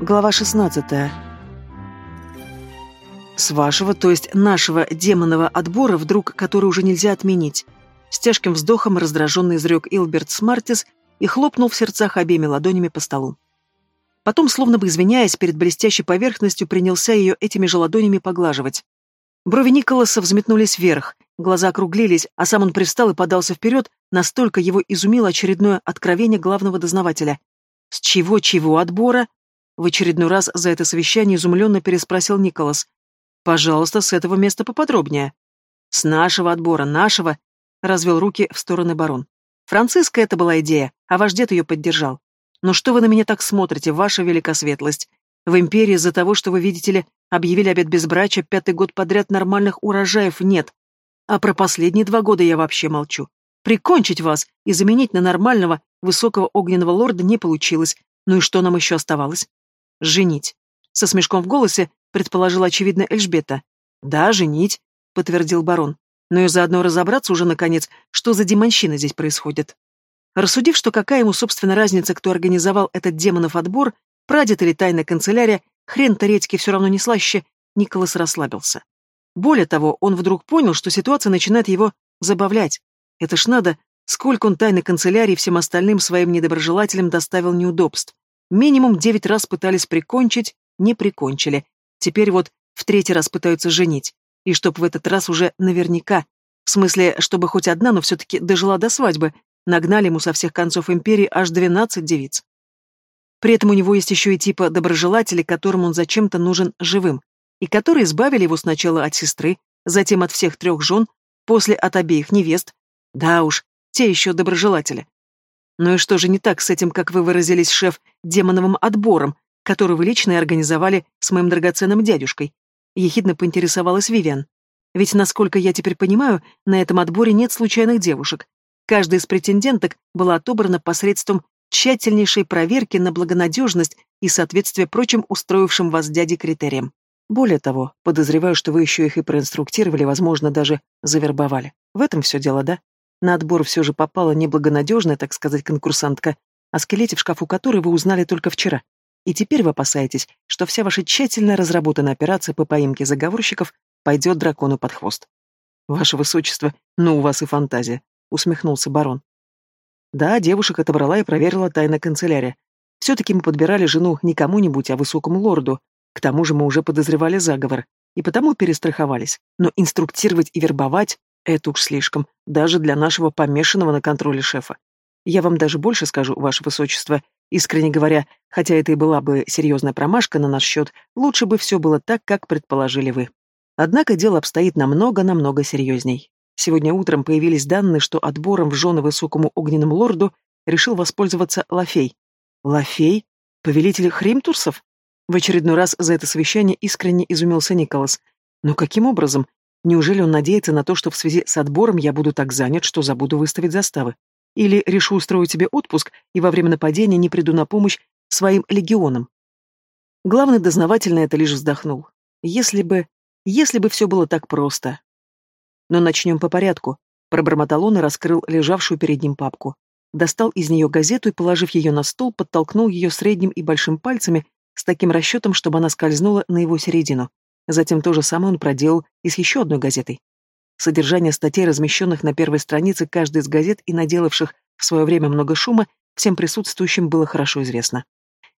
Глава 16. С вашего, то есть нашего демонного отбора, вдруг который уже нельзя отменить. С тяжким вздохом раздраженный изрек Илберт Смартис и хлопнул в сердцах обеими ладонями по столу. Потом, словно бы извиняясь перед блестящей поверхностью, принялся ее этими же ладонями поглаживать. Брови Николаса взметнулись вверх, глаза округлились, а сам он привстал и подался вперед, настолько его изумило очередное откровение главного дознавателя. «С чего-чего отбора?» В очередной раз за это совещание изумленно переспросил Николас. «Пожалуйста, с этого места поподробнее». «С нашего отбора, нашего», — развел руки в стороны барон. «Франциска это была идея, а ваш дед ее поддержал. Но что вы на меня так смотрите, ваша великосветлость? В империи из-за того, что вы, видите ли, объявили обед безбрачия, пятый год подряд нормальных урожаев нет. А про последние два года я вообще молчу. Прикончить вас и заменить на нормального, высокого огненного лорда не получилось. Ну и что нам еще оставалось? «Женить», — со смешком в голосе предположила очевидно Эльжбета. «Да, женить», — подтвердил барон. «Но и заодно разобраться уже, наконец, что за демонщина здесь происходит». Рассудив, что какая ему, собственно, разница, кто организовал этот демонов отбор, прадед или тайная канцелярия, хрен-то редьки все равно не слаще, Николас расслабился. Более того, он вдруг понял, что ситуация начинает его забавлять. Это ж надо, сколько он тайной канцелярии всем остальным своим недоброжелателям доставил неудобств. Минимум девять раз пытались прикончить, не прикончили. Теперь вот в третий раз пытаются женить. И чтоб в этот раз уже наверняка. В смысле, чтобы хоть одна, но все-таки дожила до свадьбы. Нагнали ему со всех концов империи аж двенадцать девиц. При этом у него есть еще и типа доброжелатели, которым он зачем-то нужен живым, и которые избавили его сначала от сестры, затем от всех трех жен, после от обеих невест. Да уж, те еще доброжелатели. Ну и что же не так с этим, как вы выразились, шеф, демоновым отбором, который вы лично организовали с моим драгоценным дядюшкой? Ехидно поинтересовалась Вивиан. Ведь, насколько я теперь понимаю, на этом отборе нет случайных девушек. Каждая из претенденток была отобрана посредством тщательнейшей проверки на благонадежность и соответствие прочим устроившим вас дяде критериям. Более того, подозреваю, что вы еще их и проинструктировали, возможно, даже завербовали. В этом все дело, да? На отбор все же попала неблагонадежная, так сказать, конкурсантка, о скелете в шкафу которой вы узнали только вчера. И теперь вы опасаетесь, что вся ваша тщательно разработанная операция по поимке заговорщиков пойдет дракону под хвост. Ваше Высочество, ну у вас и фантазия, усмехнулся барон. Да, девушек отобрала и проверила тайна канцелярия. Все-таки мы подбирали жену не кому-нибудь, а высокому лорду. К тому же мы уже подозревали заговор, и потому перестраховались. Но инструктировать и вербовать это уж слишком, даже для нашего помешанного на контроле шефа. Я вам даже больше скажу, ваше высочество, искренне говоря, хотя это и была бы серьезная промашка на наш счет, лучше бы все было так, как предположили вы. Однако дело обстоит намного-намного серьезней. Сегодня утром появились данные, что отбором в жены высокому огненному лорду решил воспользоваться Лафей. Лафей? Повелитель Хримтурсов? В очередной раз за это совещание искренне изумился Николас. Но каким образом? Неужели он надеется на то, что в связи с отбором я буду так занят, что забуду выставить заставы? Или решу устроить себе отпуск и во время нападения не приду на помощь своим легионам? Главный дознаватель на это лишь вздохнул. Если бы... Если бы все было так просто. Но начнем по порядку. Пробормотал он и раскрыл лежавшую перед ним папку. Достал из нее газету и, положив ее на стол, подтолкнул ее средним и большим пальцами с таким расчетом, чтобы она скользнула на его середину. Затем то же самое он проделал и с еще одной газетой. Содержание статей, размещенных на первой странице каждой из газет и наделавших в свое время много шума, всем присутствующим было хорошо известно.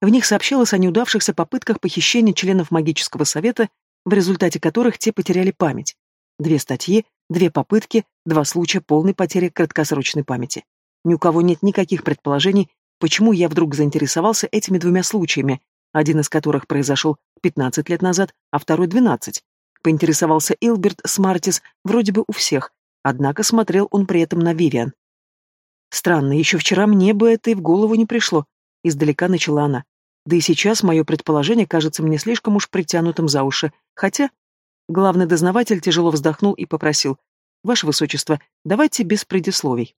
В них сообщалось о неудавшихся попытках похищения членов магического совета, в результате которых те потеряли память. Две статьи, две попытки, два случая полной потери краткосрочной памяти. Ни у кого нет никаких предположений, почему я вдруг заинтересовался этими двумя случаями, один из которых произошел 15 лет назад, а второй 12. Поинтересовался Илберт Смартис вроде бы у всех, однако смотрел он при этом на Вивиан. Странно, еще вчера мне бы это и в голову не пришло, издалека начала она. Да и сейчас мое предположение кажется мне слишком уж притянутым за уши, хотя... Главный дознаватель тяжело вздохнул и попросил. «Ваше Высочество, давайте без предисловий.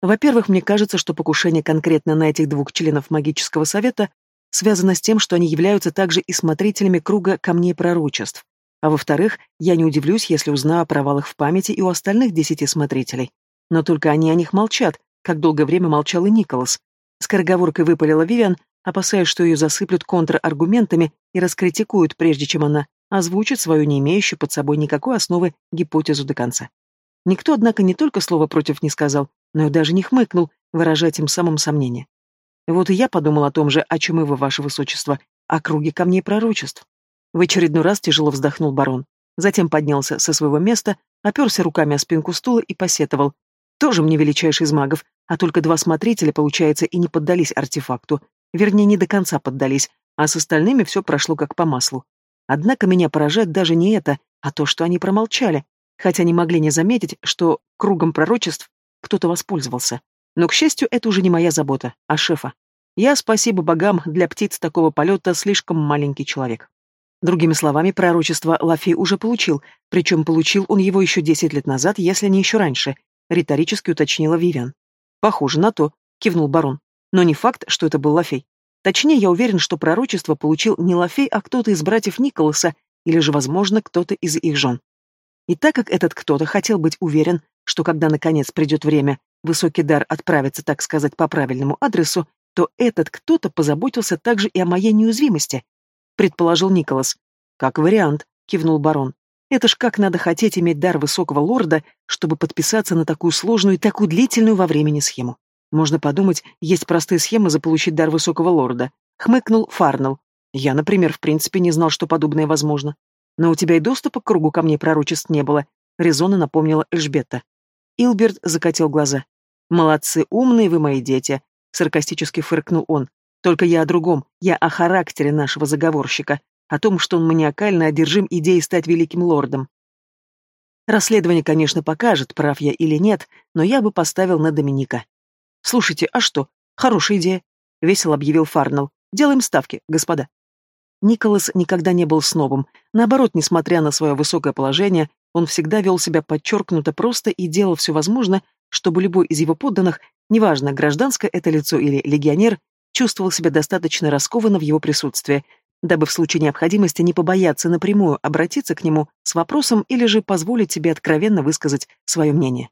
Во-первых, мне кажется, что покушение конкретно на этих двух членов магического совета связано с тем, что они являются также и смотрителями круга камней пророчеств. А во-вторых, я не удивлюсь, если узнаю о провалах в памяти и у остальных десяти смотрителей. Но только они о них молчат, как долгое время молчал и Николас. Скороговоркой выпалила Вивиан, опасаясь, что ее засыплют контраргументами и раскритикуют, прежде чем она озвучит свою не имеющую под собой никакой основы гипотезу до конца. Никто, однако, не только слова против не сказал, но и даже не хмыкнул, выражая тем самым сомнение. Вот и я подумал о том же, о чем и вы, ваше высочество, о круге камней пророчеств. В очередной раз тяжело вздохнул барон. Затем поднялся со своего места, оперся руками о спинку стула и посетовал. Тоже мне величайший из магов, а только два смотрителя, получается, и не поддались артефакту. Вернее, не до конца поддались, а с остальными все прошло как по маслу. Однако меня поражает даже не это, а то, что они промолчали, хотя не могли не заметить, что кругом пророчеств кто-то воспользовался. Но, к счастью, это уже не моя забота, а шефа. Я, спасибо богам, для птиц такого полета слишком маленький человек. Другими словами, пророчество Лафи уже получил, причем получил он его еще десять лет назад, если не еще раньше, риторически уточнила Вивиан. Похоже на то, кивнул барон. Но не факт, что это был Лафей. Точнее, я уверен, что пророчество получил не Лафей, а кто-то из братьев Николаса, или же, возможно, кто-то из их жен. И так как этот кто-то хотел быть уверен, что когда наконец придет время, высокий дар отправится, так сказать, по правильному адресу, то этот кто-то позаботился также и о моей неуязвимости, предположил Николас. Как вариант, кивнул барон. Это ж как надо хотеть иметь дар высокого лорда, чтобы подписаться на такую сложную и такую длительную во времени схему. Можно подумать, есть простые схемы заполучить дар высокого лорда. Хмыкнул Фарнелл. Я, например, в принципе не знал, что подобное возможно. Но у тебя и доступа к кругу ко мне пророчеств не было, резонно напомнила Эльжбетта. Илберт закатил глаза. «Молодцы, умные вы мои дети», — саркастически фыркнул он. «Только я о другом, я о характере нашего заговорщика, о том, что он маниакально одержим идеей стать великим лордом. Расследование, конечно, покажет, прав я или нет, но я бы поставил на Доминика. «Слушайте, а что? Хорошая идея», — весело объявил Фарнелл. «Делаем ставки, господа». Николас никогда не был снобом. Наоборот, несмотря на свое высокое положение, он всегда вел себя подчеркнуто просто и делал все возможное, чтобы любой из его подданных, неважно, гражданское это лицо или легионер, чувствовал себя достаточно раскованно в его присутствии, дабы в случае необходимости не побояться напрямую обратиться к нему с вопросом или же позволить себе откровенно высказать свое мнение.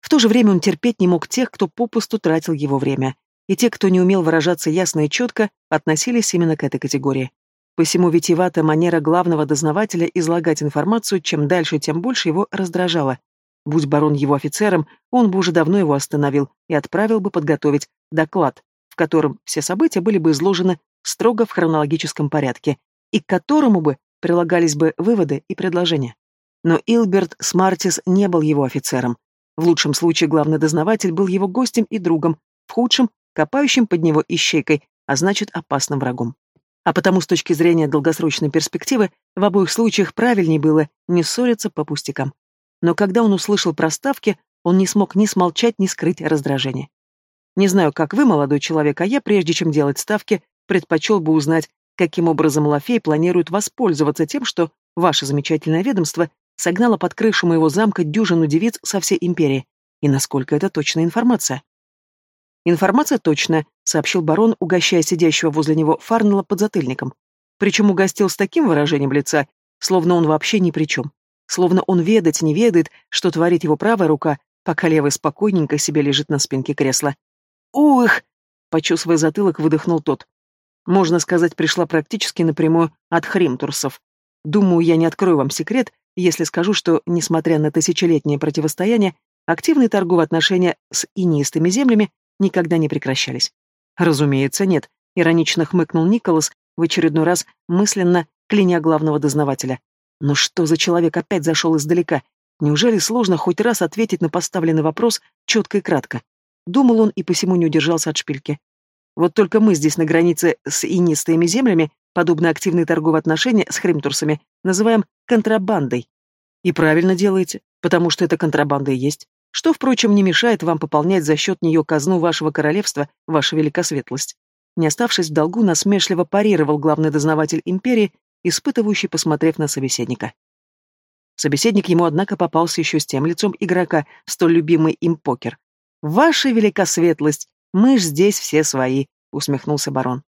В то же время он терпеть не мог тех, кто попусту тратил его время, и те, кто не умел выражаться ясно и четко, относились именно к этой категории. Посему витиеватая манера главного дознавателя излагать информацию чем дальше, тем больше его раздражала. Будь барон его офицером, он бы уже давно его остановил и отправил бы подготовить доклад, в котором все события были бы изложены строго в хронологическом порядке, и к которому бы прилагались бы выводы и предложения. Но Илберт Смартис не был его офицером. В лучшем случае главный дознаватель был его гостем и другом, в худшем — копающим под него ищейкой, а значит, опасным врагом. А потому с точки зрения долгосрочной перспективы в обоих случаях правильнее было не ссориться по пустякам. Но когда он услышал про ставки, он не смог ни смолчать, ни скрыть раздражение. Не знаю, как вы, молодой человек, а я, прежде чем делать ставки, предпочел бы узнать, каким образом Лафей планирует воспользоваться тем, что ваше замечательное ведомство согнало под крышу моего замка дюжину девиц со всей империи, и насколько это точная информация. «Информация точная», — сообщил барон, угощая сидящего возле него Фарнелла подзатыльником. Причем угостил с таким выражением лица, словно он вообще ни при чем. Словно он ведать не ведает, что творит его правая рука, пока левая спокойненько себе лежит на спинке кресла. «Ух!» — почесывая затылок, выдохнул тот. Можно сказать, пришла практически напрямую от хримтурсов. Думаю, я не открою вам секрет, если скажу, что, несмотря на тысячелетнее противостояние, активные торговые отношения с инистыми землями никогда не прекращались. Разумеется, нет, иронично хмыкнул Николас, в очередной раз мысленно кляня главного дознавателя. Но что за человек опять зашел издалека? Неужели сложно хоть раз ответить на поставленный вопрос четко и кратко? Думал он и посему не удержался от шпильки. Вот только мы здесь на границе с инистыми землями подобные активные торговые отношения с хримтурсами называем контрабандой. И правильно делаете, потому что это контрабанда и есть что, впрочем, не мешает вам пополнять за счет нее казну вашего королевства, ваша великосветлость. Не оставшись в долгу, насмешливо парировал главный дознаватель империи, испытывающий, посмотрев на собеседника. Собеседник ему, однако, попался еще с тем лицом игрока, столь любимый им покер. «Ваша великосветлость, мы ж здесь все свои», — усмехнулся барон.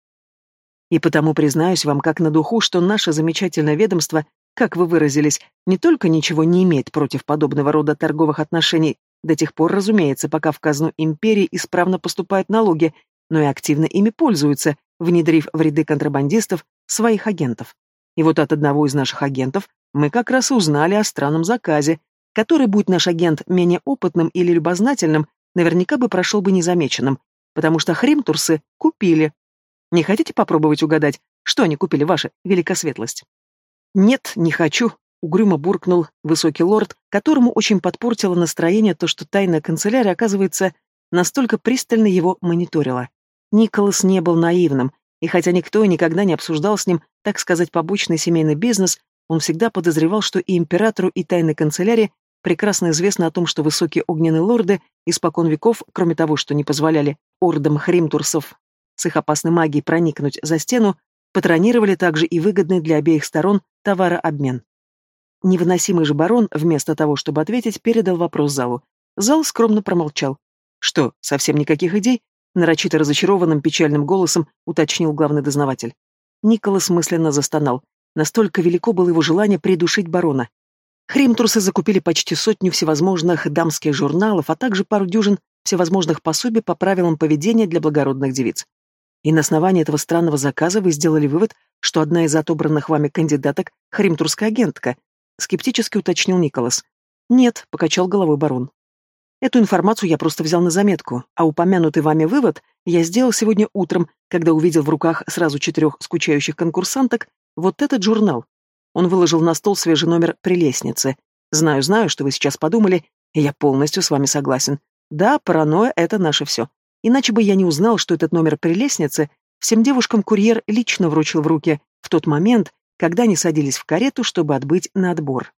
«И потому признаюсь вам как на духу, что наше замечательное ведомство, как вы выразились, не только ничего не имеет против подобного рода торговых отношений до тех пор, разумеется, пока в казну империи исправно поступают налоги, но и активно ими пользуются, внедрив в ряды контрабандистов своих агентов. И вот от одного из наших агентов мы как раз узнали о странном заказе, который, будь наш агент менее опытным или любознательным, наверняка бы прошел бы незамеченным, потому что хримтурсы купили. Не хотите попробовать угадать, что они купили, ваша великосветлость? Нет, не хочу, угрюмо буркнул высокий лорд, которому очень подпортило настроение то, что тайная канцелярия, оказывается, настолько пристально его мониторила. Николас не был наивным, и хотя никто и никогда не обсуждал с ним, так сказать, побочный семейный бизнес, он всегда подозревал, что и императору, и тайной канцелярии прекрасно известно о том, что высокие огненные лорды испокон веков, кроме того, что не позволяли ордам хримтурсов с их опасной магией проникнуть за стену, патронировали также и выгодный для обеих сторон товарообмен. Невыносимый же барон, вместо того, чтобы ответить, передал вопрос залу. Зал скромно промолчал. «Что, совсем никаких идей?» Нарочито разочарованным печальным голосом уточнил главный дознаватель. Николас мысленно застонал. Настолько велико было его желание придушить барона. Хримтурсы закупили почти сотню всевозможных дамских журналов, а также пару дюжин всевозможных пособий по правилам поведения для благородных девиц. И на основании этого странного заказа вы сделали вывод, что одна из отобранных вами кандидаток — хримтурская агентка, скептически уточнил Николас. Нет, покачал головой барон. Эту информацию я просто взял на заметку, а упомянутый вами вывод я сделал сегодня утром, когда увидел в руках сразу четырех скучающих конкурсанток вот этот журнал. Он выложил на стол свежий номер прелестницы. Знаю, знаю, что вы сейчас подумали, и я полностью с вами согласен. Да, паранойя — это наше все. Иначе бы я не узнал, что этот номер прелестницы всем девушкам курьер лично вручил в руки в тот момент, когда они садились в карету, чтобы отбыть на отбор.